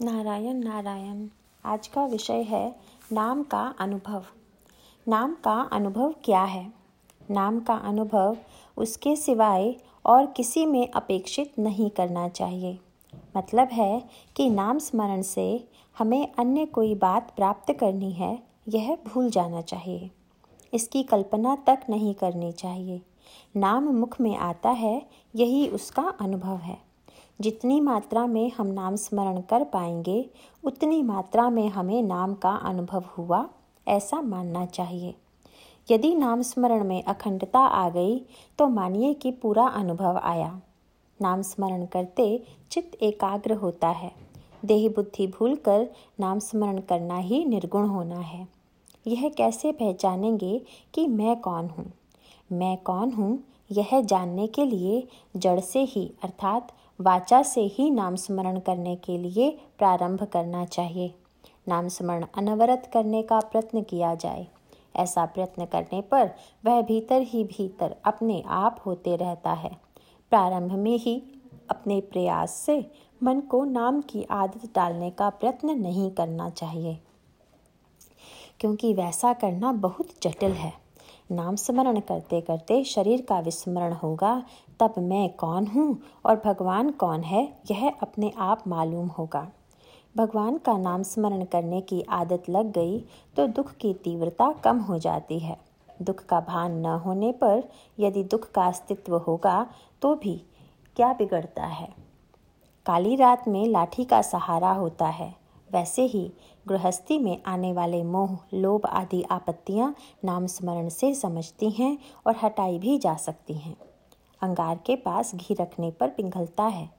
नारायण नारायण। आज का विषय है नाम का अनुभव। नाम का अनुभव क्या है? नाम का अनुभव उसके सिवाय और किसी में अपेक्षित नहीं करना चाहिए। मतलब है कि नाम स्मरण से हमें अन्य कोई बात प्राप्त करनी है, यह भूल जाना चाहिए। इसकी कल्पना तक नहीं करनी चाहिए। नाम मुख में आता है, यही उसका अनुभव है। जितनी मात्रा में हम नाम स्मरण कर पाएँगे, उतनी मात्रा में हमें नाम का अनुभव हुआ, ऐसा मानना चाहिए। यदि नाम स्मरण में अखंडता आ गई तो मानिए कि पूरा अनुभव आया। नाम स्मरण करते चित्त एकाग्र होता है। देह बुद्धि भूलकर नाम स्मरण करना ही निर्गुण होना है। यह कैसे पहचानेंगे कि मैं कौन हूँ? मैं कौन हूँ, यह जानने के लिए जड़ से ही, अर्थात वाचा से ही नाम स्मरण करने के लिए प्रारंभ करना चाहिए। नाम स्मरण अनवरत करने का प्रयत्न किया जाए। ऐसा प्रयत्न करने पर वह भीतर ही भीतर अपने आप होते रहता है। प्रारंभ में ही अपने प्रयास से मन को नाम की आदत डालने का प्रयत्न नहीं करना चाहिए। क्योंकि वैसा करना बहुत जटिल है। नाम स्मरण करते करते शरीर का विस्मरण होगा, तब मैं कौन हूँ और भगवान कौन है, यह अपने आप मालूम होगा। भगवान का नाम स्मरण करने की आदत लग गई तो दुख की तीव्रता कम हो जाती है। दुख का भान न होने पर यदि दुख का अस्तित्व होगा तो भी क्या बिगड़ता है? काली रात में लाठी का सहारा होता है। वैसे ही गृहस्थी में आने वाले मोह, लोभ आदि आपत्तियाँ नाम स्मरण से समझती हैं और हटाई भी जा सकती हैं। अंगार के पास घी रखने पर पिघलता है।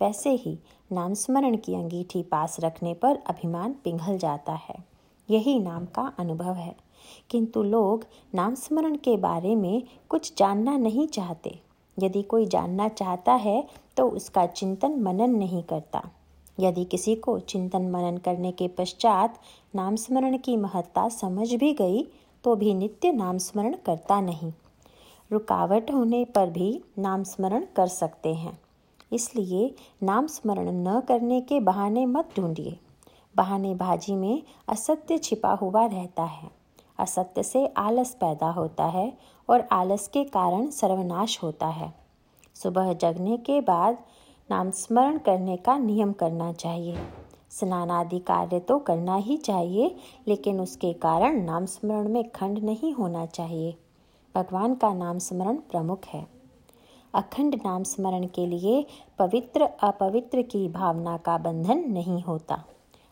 वैसे ही नाम स्मरण की अंगीठी पास रखने पर अभिमान पिघल जाता है। यही नाम का अनुभव है। किंतु लोग नाम स्मरण के बारे में कुछ जानना नहीं चाहते। यदि कोई जानना चाहता है तो उसका चिंतन मनन नहीं करता। यदि किसी को चिंतन मनन करने के पश्चात नाम स्मरण की महत्ता समझ भी गई तो भी नित्य नाम स्मरण करता नहीं। रुकावट होने पर भी नाम स्मरण कर सकते हैं। इसलिए नाम स्मरण न करने के बहाने मत ढूंढिए। बहाने बाजी में असत्य छिपा हुआ रहता है। असत्य से आलस पैदा होता है और आलस के कारण सर्वनाश होता है। सुबह जगने के बाद नाम स्मरण करने का नियम करना चाहिए। स्नान आदि कार्य तो करना ही चाहिए, लेकिन उसके कारण नाम स्मरण में खंड नहीं होना चाहिए। भगवान का नाम स्मरण प्रमुख है। अखंड नाम स्मरण के लिए पवित्र अपवित्र की भावना का बंधन नहीं होता।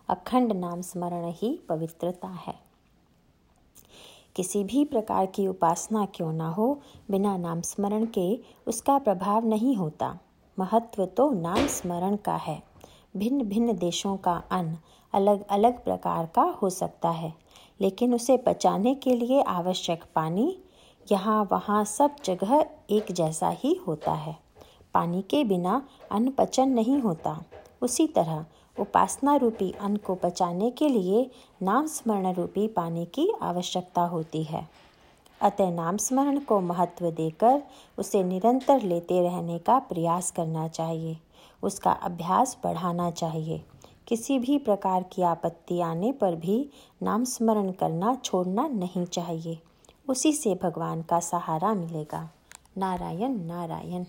अखंड नाम स्मरण ही पवित्रता है। किसी भी प्रकार की उपासना क्यों ना हो, बिना नाम स्मरण के उसका प्रभाव नहीं होता। महत्व तो नाम स्मरण का है। भिन्न भिन्न देशों का अन्न अलग अलग प्रकार का हो सकता है, लेकिन उसे पचाने के लिए आवश्यक पानी यहाँ वहाँ सब जगह एक जैसा ही होता है। पानी के बिना अन्न पचन नहीं होता। उसी तरह उपासना रूपी अन्न को पचाने के लिए नाम स्मरण रूपी पानी की आवश्यकता होती है। अतः नाम स्मरण को महत्व देकर उसे निरंतर लेते रहने का प्रयास करना चाहिए। उसका अभ्यास बढ़ाना चाहिए। किसी भी प्रकार की आपत्ति आने पर भी नाम स्मरण करना छोड़ना नहीं चाहिए। उसी से भगवान का सहारा मिलेगा। नारायण नारायण।